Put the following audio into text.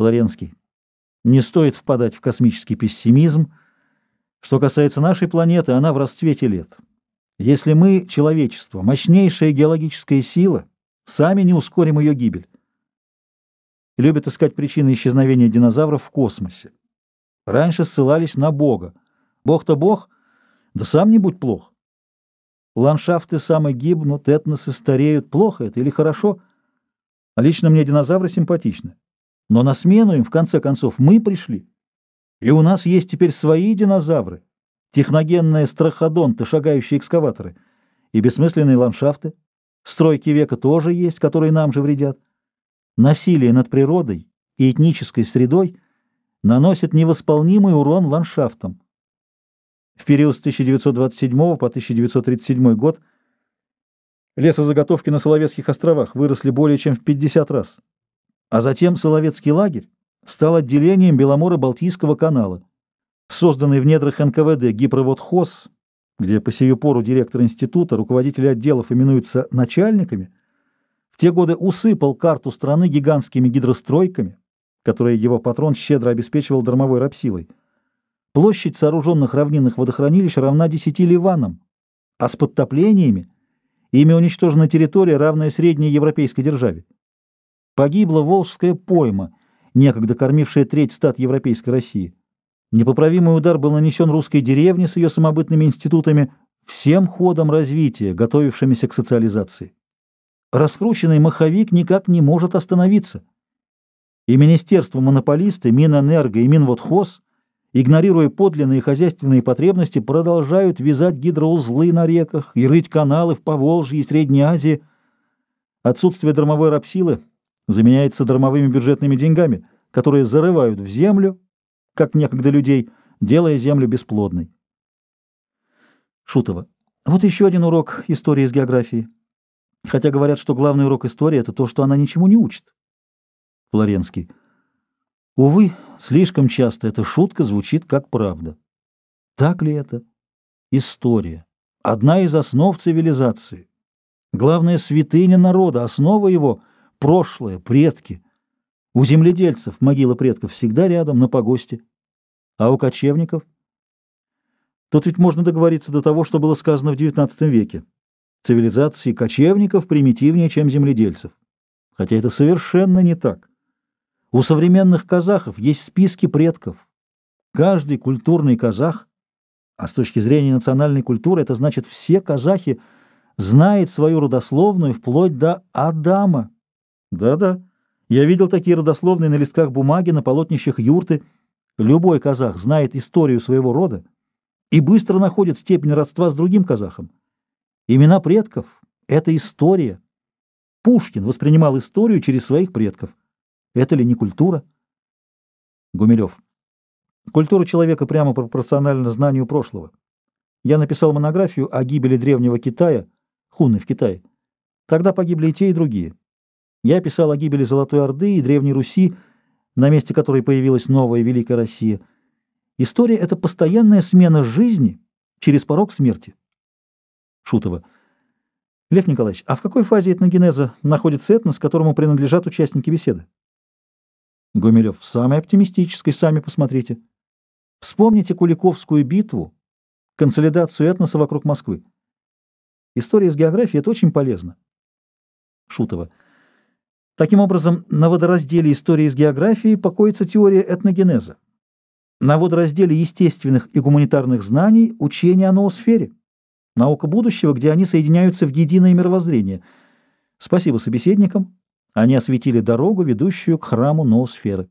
Флоренский. Не стоит впадать в космический пессимизм. Что касается нашей планеты, она в расцвете лет. Если мы, человечество, мощнейшая геологическая сила, сами не ускорим ее гибель. Любят искать причины исчезновения динозавров в космосе. Раньше ссылались на Бога. Бог-то Бог, да сам не будь плох. Ландшафты самые гибнут, этносы стареют. Плохо это или хорошо? А лично мне динозавры симпатичны. Но на смену им, в конце концов, мы пришли. И у нас есть теперь свои динозавры, техногенные страходонты, шагающие экскаваторы, и бессмысленные ландшафты. Стройки века тоже есть, которые нам же вредят. Насилие над природой и этнической средой наносит невосполнимый урон ландшафтам. В период с 1927 по 1937 год лесозаготовки на Соловецких островах выросли более чем в 50 раз. А затем Соловецкий лагерь стал отделением Беломора-Балтийского канала. Созданный в недрах НКВД гипровод ХОС, где по сию пору директор института, руководители отделов именуются начальниками, в те годы усыпал карту страны гигантскими гидростройками, которые его патрон щедро обеспечивал дармовой рабсилой. Площадь сооруженных равнинных водохранилищ равна 10 ливанам, а с подтоплениями ими уничтожена территория, равная средней европейской державе. Погибла Волжская пойма, некогда кормившая треть стат европейской России. Непоправимый удар был нанесен русской деревне с ее самобытными институтами, всем ходом развития, готовившимися к социализации. Раскрученный маховик никак не может остановиться. И министерство-монополисты, Минэнерго и Минводхоз, игнорируя подлинные хозяйственные потребности, продолжают вязать гидроузлы на реках и рыть каналы в Поволжье и Средней Азии. Отсутствие дармовой рабсилы заменяется дармовыми бюджетными деньгами, которые зарывают в землю, как некогда людей, делая землю бесплодной. Шутова. Вот еще один урок истории из географии. Хотя говорят, что главный урок истории — это то, что она ничему не учит. Флоренский. Увы, слишком часто эта шутка звучит как правда. Так ли это? История. Одна из основ цивилизации. Главная святыня народа, основа его — прошлое, предки. У земледельцев могила предков всегда рядом, на погосте. А у кочевников? Тут ведь можно договориться до того, что было сказано в XIX веке. Цивилизации кочевников примитивнее, чем земледельцев. Хотя это совершенно не так. У современных казахов есть списки предков. Каждый культурный казах, а с точки зрения национальной культуры это значит все казахи, знает свою родословную вплоть до Адама. Да-да, я видел такие родословные на листках бумаги, на полотнищах юрты. Любой казах знает историю своего рода и быстро находит степень родства с другим казахом. Имена предков — это история. Пушкин воспринимал историю через своих предков. Это ли не культура? Гумилев. Культура человека прямо пропорциональна знанию прошлого. Я написал монографию о гибели древнего Китая, хунны в Китае. Тогда погибли и те, и другие. Я писал о гибели Золотой Орды и Древней Руси, на месте которой появилась новая Великая Россия. История — это постоянная смена жизни через порог смерти. Шутова. Лев Николаевич, а в какой фазе этногенеза находится этнос, которому принадлежат участники беседы? Гумилев. В самой оптимистической, сами посмотрите. Вспомните Куликовскую битву, консолидацию этноса вокруг Москвы. История с географией — это очень полезно. Шутова. Таким образом, на водоразделе истории с географией покоится теория этногенеза. На водоразделе естественных и гуманитарных знаний – учение о ноосфере. Наука будущего, где они соединяются в единое мировоззрение. Спасибо собеседникам. Они осветили дорогу, ведущую к храму ноосферы.